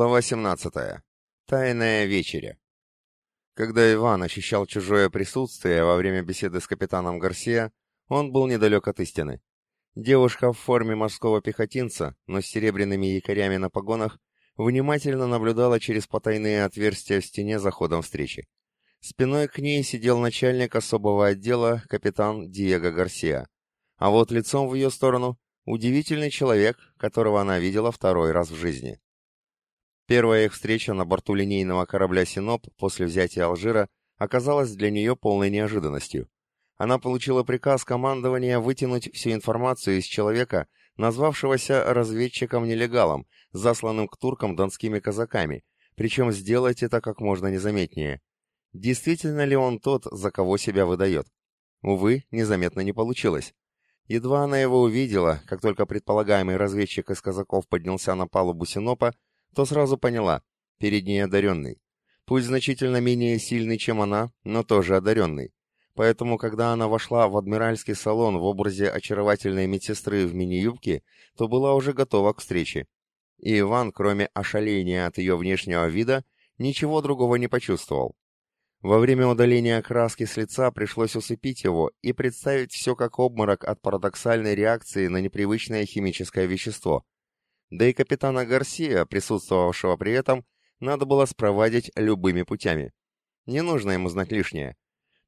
Глава 17. Тайная вечеря. Когда Иван ощущал чужое присутствие во время беседы с капитаном Гарсия, он был недалек от истины. Девушка в форме морского пехотинца, но с серебряными якорями на погонах, внимательно наблюдала через потайные отверстия в стене за ходом встречи. Спиной к ней сидел начальник особого отдела, капитан Диего Гарсия. А вот лицом в ее сторону — удивительный человек, которого она видела второй раз в жизни. Первая их встреча на борту линейного корабля «Синоп» после взятия Алжира оказалась для нее полной неожиданностью. Она получила приказ командования вытянуть всю информацию из человека, назвавшегося разведчиком-нелегалом, засланным к туркам донскими казаками, причем сделать это как можно незаметнее. Действительно ли он тот, за кого себя выдает? Увы, незаметно не получилось. Едва она его увидела, как только предполагаемый разведчик из казаков поднялся на палубу Синопа, то сразу поняла, перед ней одаренный. Пусть значительно менее сильный, чем она, но тоже одаренный. Поэтому, когда она вошла в адмиральский салон в образе очаровательной медсестры в мини-юбке, то была уже готова к встрече. И Иван, кроме ошаления от ее внешнего вида, ничего другого не почувствовал. Во время удаления краски с лица пришлось усыпить его и представить все как обморок от парадоксальной реакции на непривычное химическое вещество, да и капитана Гарсия, присутствовавшего при этом, надо было спровадить любыми путями. Не нужно ему знать лишнее.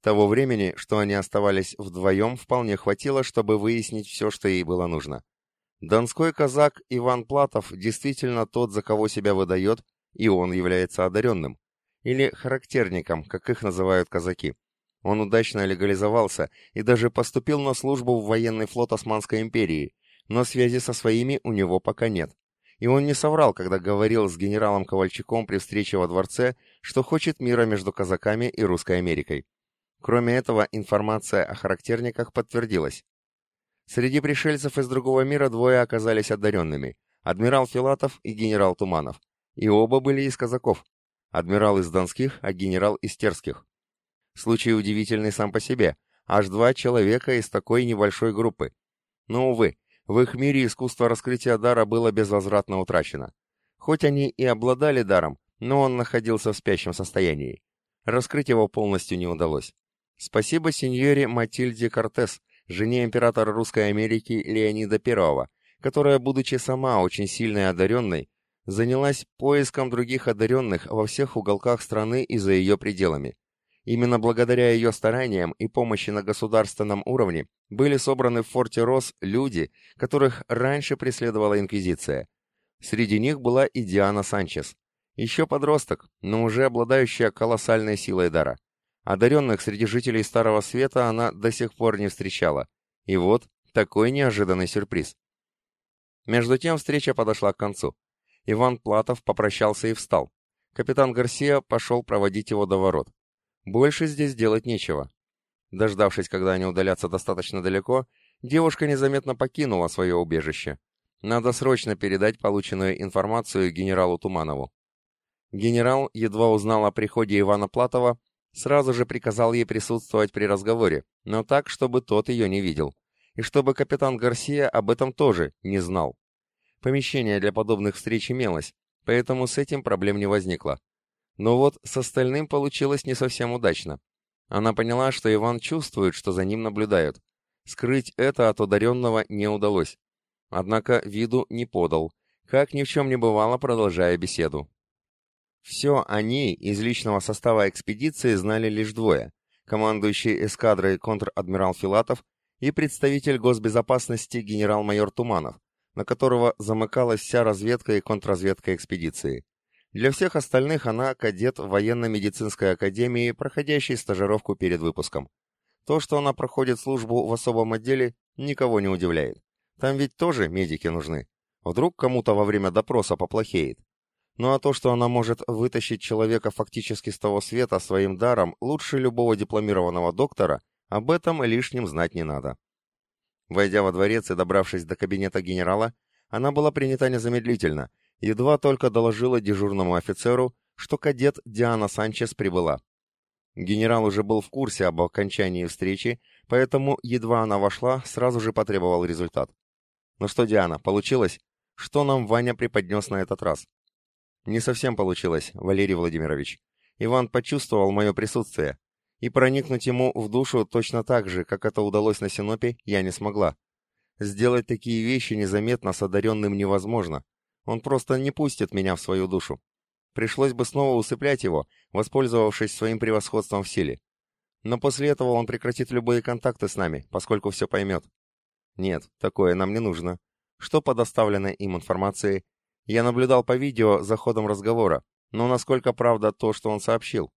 Того времени, что они оставались вдвоем, вполне хватило, чтобы выяснить все, что ей было нужно. Донской казак Иван Платов действительно тот, за кого себя выдает, и он является одаренным. Или характерником, как их называют казаки. Он удачно легализовался и даже поступил на службу в военный флот Османской империи, но связи со своими у него пока нет. И он не соврал, когда говорил с генералом Ковальчуком при встрече во дворце, что хочет мира между казаками и Русской Америкой. Кроме этого, информация о характерниках подтвердилась. Среди пришельцев из другого мира двое оказались одаренными – адмирал Филатов и генерал Туманов. И оба были из казаков. Адмирал из Донских, а генерал из Терских. Случай удивительный сам по себе. Аж два человека из такой небольшой группы. Но, увы, в их мире искусство раскрытия дара было безвозвратно утрачено. Хоть они и обладали даром, но он находился в спящем состоянии. Раскрыть его полностью не удалось. Спасибо сеньоре Матильде Кортес, жене императора Русской Америки Леонида I, которая, будучи сама очень сильной одаренной, занялась поиском других одаренных во всех уголках страны и за ее пределами. Именно благодаря ее стараниям и помощи на государственном уровне были собраны в форте Рос люди, которых раньше преследовала Инквизиция. Среди них была и Диана Санчес. Еще подросток, но уже обладающая колоссальной силой дара. Одаренных среди жителей Старого Света она до сих пор не встречала. И вот такой неожиданный сюрприз. Между тем встреча подошла к концу. Иван Платов попрощался и встал. Капитан Гарсия пошел проводить его до ворот. Больше здесь делать нечего. Дождавшись, когда они удалятся достаточно далеко, девушка незаметно покинула свое убежище. Надо срочно передать полученную информацию генералу Туманову. Генерал едва узнал о приходе Ивана Платова, сразу же приказал ей присутствовать при разговоре, но так, чтобы тот ее не видел, и чтобы капитан Гарсия об этом тоже не знал. Помещение для подобных встреч имелось, поэтому с этим проблем не возникло. Но вот с остальным получилось не совсем удачно. Она поняла, что Иван чувствует, что за ним наблюдают. Скрыть это от ударенного не удалось. Однако виду не подал, как ни в чем не бывало, продолжая беседу. Все о ней из личного состава экспедиции знали лишь двое. Командующий эскадрой контр-адмирал Филатов и представитель госбезопасности генерал-майор Туманов, на которого замыкалась вся разведка и контрразведка экспедиции. Для всех остальных она кадет военно-медицинской академии, проходящий стажировку перед выпуском. То, что она проходит службу в особом отделе, никого не удивляет. Там ведь тоже медики нужны. Вдруг кому-то во время допроса поплохеет. Ну а то, что она может вытащить человека фактически с того света своим даром лучше любого дипломированного доктора, об этом лишним знать не надо. Войдя во дворец и добравшись до кабинета генерала, она была принята незамедлительно – едва только доложила дежурному офицеру, что кадет Диана Санчес прибыла. Генерал уже был в курсе об окончании встречи, поэтому, едва она вошла, сразу же потребовал результат. «Ну что, Диана, получилось? Что нам Ваня преподнес на этот раз?» Не совсем получилось, Валерий Владимирович. Иван почувствовал мое присутствие, и проникнуть ему в душу точно так же, как это удалось на Синопе, я не смогла. Сделать такие вещи незаметно с одаренным невозможно. Он просто не пустит меня в свою душу. Пришлось бы снова усыплять его, воспользовавшись своим превосходством в силе. Но после этого он прекратит любые контакты с нами, поскольку все поймет. Нет, такое нам не нужно. Что по доставленной им информации? Я наблюдал по видео за ходом разговора, но насколько правда то, что он сообщил?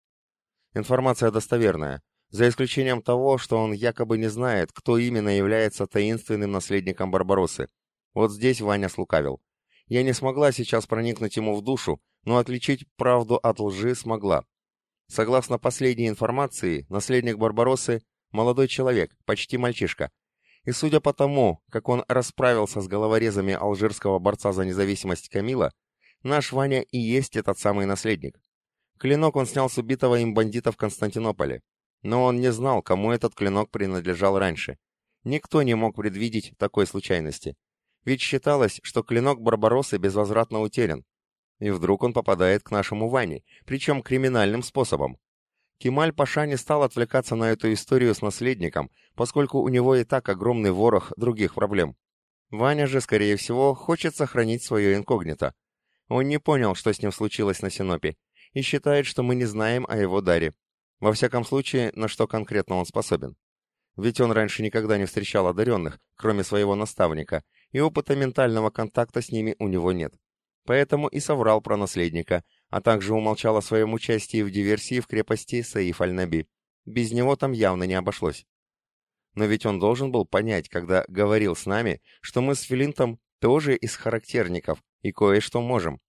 Информация достоверная, за исключением того, что он якобы не знает, кто именно является таинственным наследником Барбароссы. Вот здесь Ваня слукавил. Я не смогла сейчас проникнуть ему в душу, но отличить правду от лжи смогла. Согласно последней информации, наследник Барбароссы – молодой человек, почти мальчишка. И судя по тому, как он расправился с головорезами алжирского борца за независимость Камила, наш Ваня и есть этот самый наследник. Клинок он снял с убитого им бандита в Константинополе. Но он не знал, кому этот клинок принадлежал раньше. Никто не мог предвидеть такой случайности. Ведь считалось, что клинок Барбароссы безвозвратно утерян. И вдруг он попадает к нашему Ване, причем криминальным способом. Кемаль Паша не стал отвлекаться на эту историю с наследником, поскольку у него и так огромный ворох других проблем. Ваня же, скорее всего, хочет сохранить свое инкогнито. Он не понял, что с ним случилось на Синопе, и считает, что мы не знаем о его даре. Во всяком случае, на что конкретно он способен. Ведь он раньше никогда не встречал одаренных, кроме своего наставника, и опыта ментального контакта с ними у него нет. Поэтому и соврал про наследника, а также умолчал о своем участии в диверсии в крепости Саиф аль-Наби. Без него там явно не обошлось. Но ведь он должен был понять, когда говорил с нами, что мы с Филинтом тоже из характерников и кое-что можем.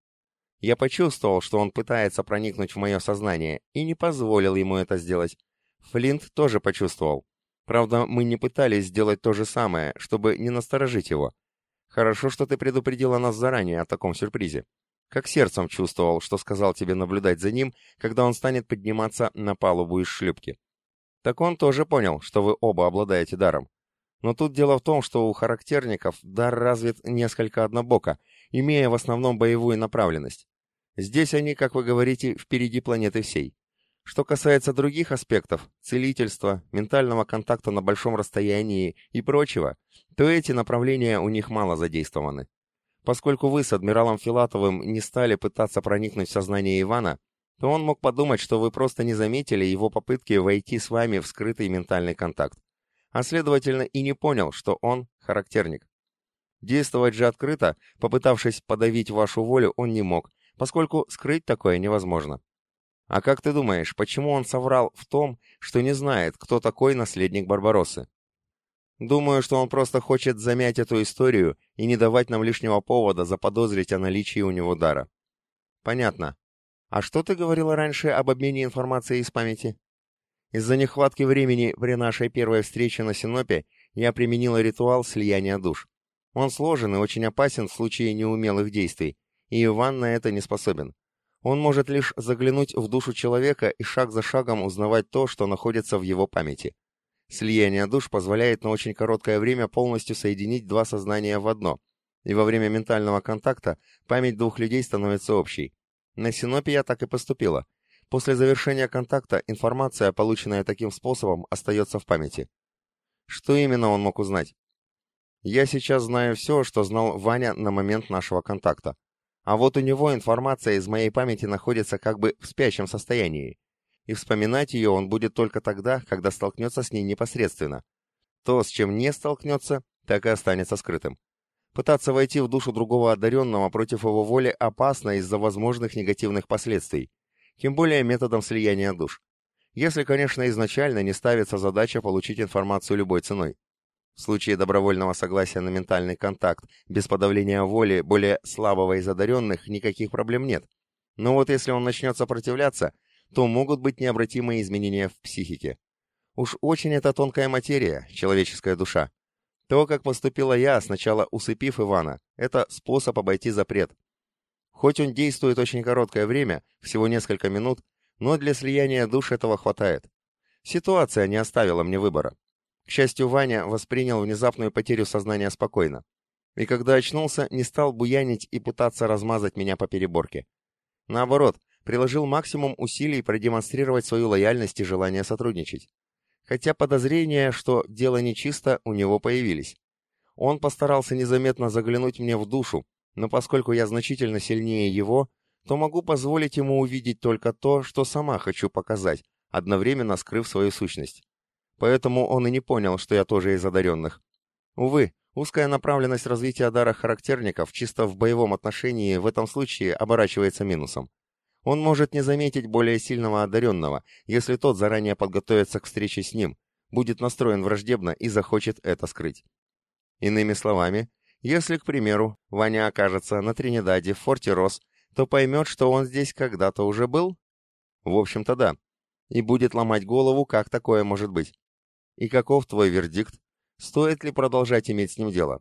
Я почувствовал, что он пытается проникнуть в мое сознание, и не позволил ему это сделать. Флинт тоже почувствовал. Правда, мы не пытались сделать то же самое, чтобы не насторожить его. Хорошо, что ты предупредила нас заранее о таком сюрпризе. Как сердцем чувствовал, что сказал тебе наблюдать за ним, когда он станет подниматься на палубу из шлюпки. Так он тоже понял, что вы оба обладаете даром. Но тут дело в том, что у характерников дар развит несколько однобоко, имея в основном боевую направленность. Здесь они, как вы говорите, впереди планеты всей. Что касается других аспектов, целительства, ментального контакта на большом расстоянии и прочего, то эти направления у них мало задействованы. Поскольку вы с адмиралом Филатовым не стали пытаться проникнуть в сознание Ивана, то он мог подумать, что вы просто не заметили его попытки войти с вами в скрытый ментальный контакт, а следовательно и не понял, что он характерник. Действовать же открыто, попытавшись подавить вашу волю, он не мог, поскольку скрыть такое невозможно. А как ты думаешь, почему он соврал в том, что не знает, кто такой наследник Барбароссы? Думаю, что он просто хочет замять эту историю и не давать нам лишнего повода заподозрить о наличии у него дара. Понятно. А что ты говорила раньше об обмене информацией из памяти? Из-за нехватки времени при нашей первой встрече на Синопе я применила ритуал слияния душ. Он сложен и очень опасен в случае неумелых действий, и Иван на это не способен. Он может лишь заглянуть в душу человека и шаг за шагом узнавать то, что находится в его памяти. Слияние душ позволяет на очень короткое время полностью соединить два сознания в одно, и во время ментального контакта память двух людей становится общей. На Синопе я так и поступила. После завершения контакта информация, полученная таким способом, остается в памяти. Что именно он мог узнать? Я сейчас знаю все, что знал Ваня на момент нашего контакта. А вот у него информация из моей памяти находится как бы в спящем состоянии. И вспоминать ее он будет только тогда, когда столкнется с ней непосредственно. То, с чем не столкнется, так и останется скрытым. Пытаться войти в душу другого одаренного против его воли опасно из-за возможных негативных последствий, тем более методом слияния душ. Если, конечно, изначально не ставится задача получить информацию любой ценой. В случае добровольного согласия на ментальный контакт, без подавления воли более слабого из одаренных, никаких проблем нет. Но вот если он начнет сопротивляться, то могут быть необратимые изменения в психике. Уж очень это тонкая материя, человеческая душа. То, как поступила я, сначала усыпив Ивана, это способ обойти запрет. Хоть он действует очень короткое время, всего несколько минут, но для слияния душ этого хватает. Ситуация не оставила мне выбора. К счастью, Ваня воспринял внезапную потерю сознания спокойно. И когда очнулся, не стал буянить и пытаться размазать меня по переборке. Наоборот, приложил максимум усилий продемонстрировать свою лояльность и желание сотрудничать. Хотя подозрения, что дело нечисто, у него появились. Он постарался незаметно заглянуть мне в душу, но поскольку я значительно сильнее его, то могу позволить ему увидеть только то, что сама хочу показать, одновременно скрыв свою сущность. Поэтому он и не понял, что я тоже из одаренных. Увы, узкая направленность развития дара характерников чисто в боевом отношении в этом случае оборачивается минусом. Он может не заметить более сильного одаренного, если тот заранее подготовится к встрече с ним, будет настроен враждебно и захочет это скрыть. Иными словами, если, к примеру, Ваня окажется на Тринидаде в форте Рос, то поймет, что он здесь когда-то уже был? В общем-то, да. И будет ломать голову, как такое может быть. И каков твой вердикт? Стоит ли продолжать иметь с ним дело?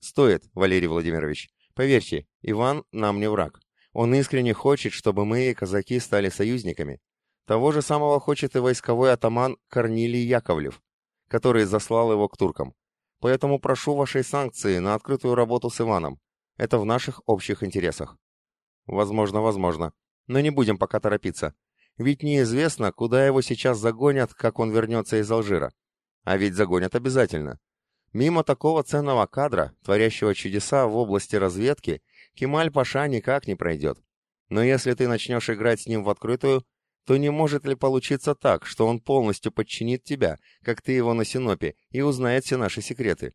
Стоит, Валерий Владимирович. Поверьте, Иван нам не враг. Он искренне хочет, чтобы мы, казаки, стали союзниками. Того же самого хочет и войсковой атаман Корнилий Яковлев, который заслал его к туркам. Поэтому прошу вашей санкции на открытую работу с Иваном. Это в наших общих интересах. Возможно, возможно. Но не будем пока торопиться. Ведь неизвестно, куда его сейчас загонят, как он вернется из Алжира. А ведь загонят обязательно. Мимо такого ценного кадра, творящего чудеса в области разведки, Кемаль-Паша никак не пройдет. Но если ты начнешь играть с ним в открытую, то не может ли получиться так, что он полностью подчинит тебя, как ты его на Синопе, и узнает все наши секреты?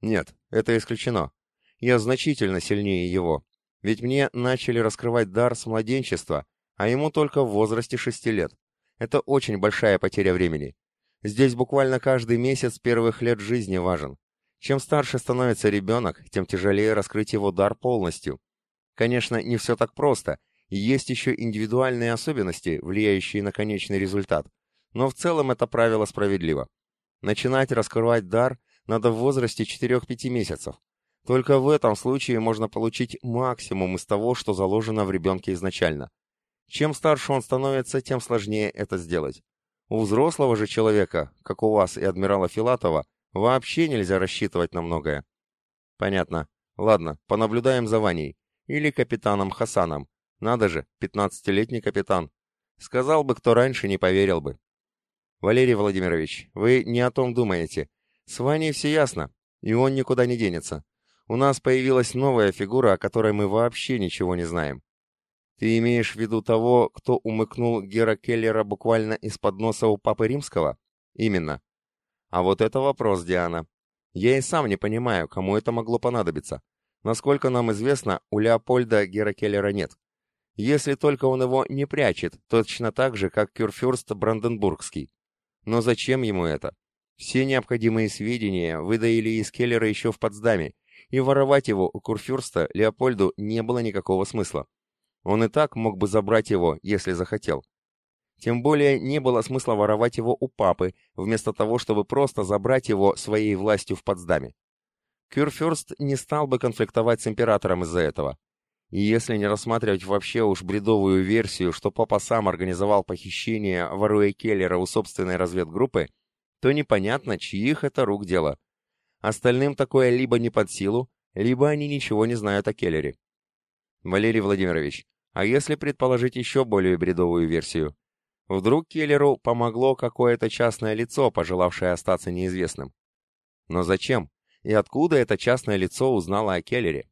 Нет, это исключено. Я значительно сильнее его. Ведь мне начали раскрывать дар с младенчества, а ему только в возрасте шести лет. Это очень большая потеря времени. Здесь буквально каждый месяц первых лет жизни важен. Чем старше становится ребенок, тем тяжелее раскрыть его дар полностью. Конечно, не все так просто, и есть еще индивидуальные особенности, влияющие на конечный результат. Но в целом это правило справедливо. Начинать раскрывать дар надо в возрасте 4-5 месяцев. Только в этом случае можно получить максимум из того, что заложено в ребенке изначально. Чем старше он становится, тем сложнее это сделать. У взрослого же человека, как у вас и адмирала Филатова, Вообще нельзя рассчитывать на многое. Понятно. Ладно, понаблюдаем за Ваней. Или капитаном Хасаном. Надо же, пятнадцатилетний капитан. Сказал бы, кто раньше, не поверил бы. Валерий Владимирович, вы не о том думаете. С Ваней все ясно, и он никуда не денется. У нас появилась новая фигура, о которой мы вообще ничего не знаем. Ты имеешь в виду того, кто умыкнул Гера Келлера буквально из-под носа у Папы Римского? Именно. А вот это вопрос, Диана. Я и сам не понимаю, кому это могло понадобиться. Насколько нам известно, у Леопольда Геракеллера нет. Если только он его не прячет, точно так же, как Кюрфюрст Бранденбургский. Но зачем ему это? Все необходимые сведения выдаили из Келлера еще в Потсдаме, и воровать его у Курфюрста Леопольду не было никакого смысла. Он и так мог бы забрать его, если захотел. Тем более не было смысла воровать его у папы, вместо того, чтобы просто забрать его своей властью в Потсдаме. Кюрфюрст не стал бы конфликтовать с императором из-за этого. И если не рассматривать вообще уж бредовую версию, что папа сам организовал похищение воруя Келлера у собственной разведгруппы, то непонятно, чьих это рук дело. Остальным такое либо не под силу, либо они ничего не знают о Келлере. Валерий Владимирович, а если предположить еще более бредовую версию? Вдруг Келлеру помогло какое-то частное лицо, пожелавшее остаться неизвестным. Но зачем? И откуда это частное лицо узнало о Келлере?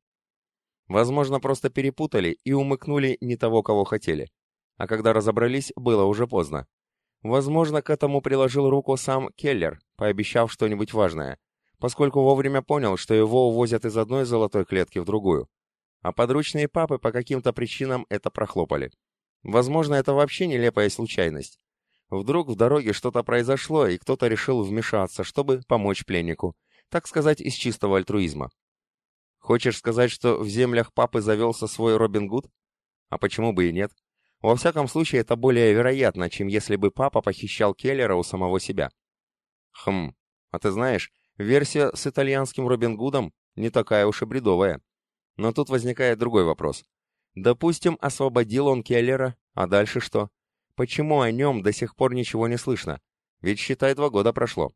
Возможно, просто перепутали и умыкнули не того, кого хотели. А когда разобрались, было уже поздно. Возможно, к этому приложил руку сам Келлер, пообещав что-нибудь важное, поскольку вовремя понял, что его увозят из одной золотой клетки в другую. А подручные папы по каким-то причинам это прохлопали. Возможно, это вообще нелепая случайность. Вдруг в дороге что-то произошло, и кто-то решил вмешаться, чтобы помочь пленнику. Так сказать, из чистого альтруизма. Хочешь сказать, что в землях папы завелся свой Робин Гуд? А почему бы и нет? Во всяком случае, это более вероятно, чем если бы папа похищал Келлера у самого себя. Хм, а ты знаешь, версия с итальянским Робин Гудом не такая уж и бредовая. Но тут возникает другой вопрос. Допустим, освободил он Келлера, а дальше что? Почему о нем до сих пор ничего не слышно? Ведь, считай, два года прошло.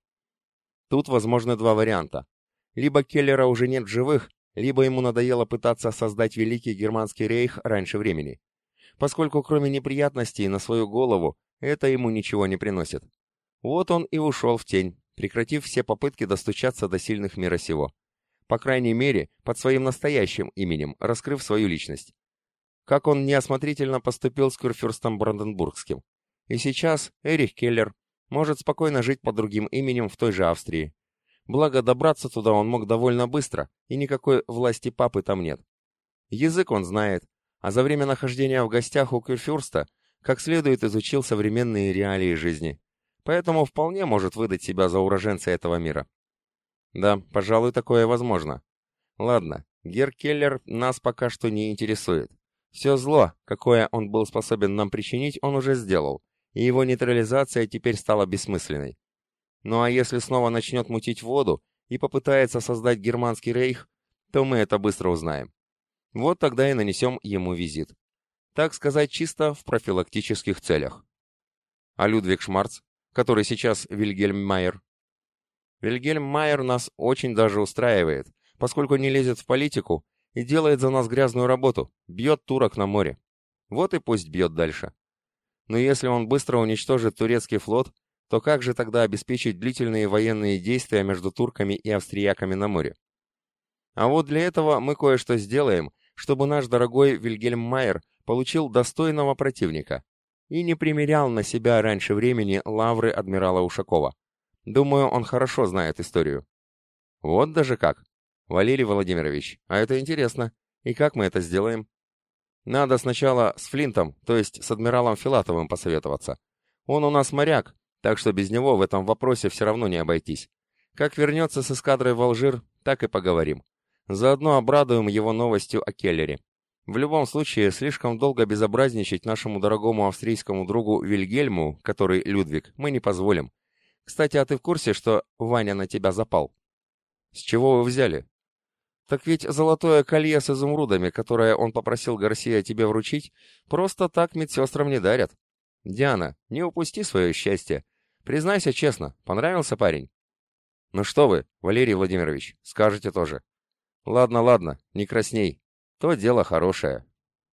Тут возможны два варианта. Либо Келлера уже нет в живых, либо ему надоело пытаться создать Великий Германский рейх раньше времени. поскольку кроме неприятностей на свою голову это ему ничего не приносит. Вот он и ушел в тень, прекратив все попытки достучаться до сильных мира сего. По крайней мере, под своим настоящим именем, раскрыв свою личность. Как он неосмотрительно поступил с Кюрфюрстом Бранденбургским. И сейчас Эрих Келлер может спокойно жить под другим именем в той же Австрии. Благо, добраться туда он мог довольно быстро, и никакой власти папы там нет. Язык он знает, а за время нахождения в гостях у Кюрфюрста как следует изучил современные реалии жизни. Поэтому вполне может выдать себя за уроженца этого мира. Да, пожалуй, такое возможно. Ладно, Гер Келлер нас пока что не интересует. Все зло, какое он был способен нам причинить, он уже сделал, и его нейтрализация теперь стала бессмысленной. Ну а если снова начнет мутить воду и попытается создать германский рейх, то мы это быстро узнаем. Вот тогда и нанесем ему визит. Так сказать, чисто в профилактических целях. А Людвиг Шмарц, который сейчас Вильгельм Майер? Вильгельм Майер нас очень даже устраивает, поскольку не лезет в политику и делает за нас грязную работу, бьет турок на море. Вот и пусть бьет дальше. Но если он быстро уничтожит турецкий флот, то как же тогда обеспечить длительные военные действия между турками и австрияками на море? А вот для этого мы кое-что сделаем, чтобы наш дорогой Вильгельм Майер получил достойного противника и не примерял на себя раньше времени лавры адмирала Ушакова. Думаю, он хорошо знает историю. Вот даже как. Валерий Владимирович, а это интересно. И как мы это сделаем? Надо сначала с Флинтом, то есть с адмиралом Филатовым посоветоваться. Он у нас моряк, так что без него в этом вопросе все равно не обойтись. Как вернется с эскадрой в Алжир, так и поговорим. Заодно обрадуем его новостью о Келлере. В любом случае, слишком долго безобразничать нашему дорогому австрийскому другу Вильгельму, который Людвиг, мы не позволим. Кстати, а ты в курсе, что Ваня на тебя запал? С чего вы взяли? Так ведь золотое колье с изумрудами, которое он попросил Гарсия тебе вручить, просто так медсестрам не дарят. Диана, не упусти свое счастье. Признайся честно, понравился парень? Ну что вы, Валерий Владимирович, скажете тоже. Ладно, ладно, не красней. То дело хорошее.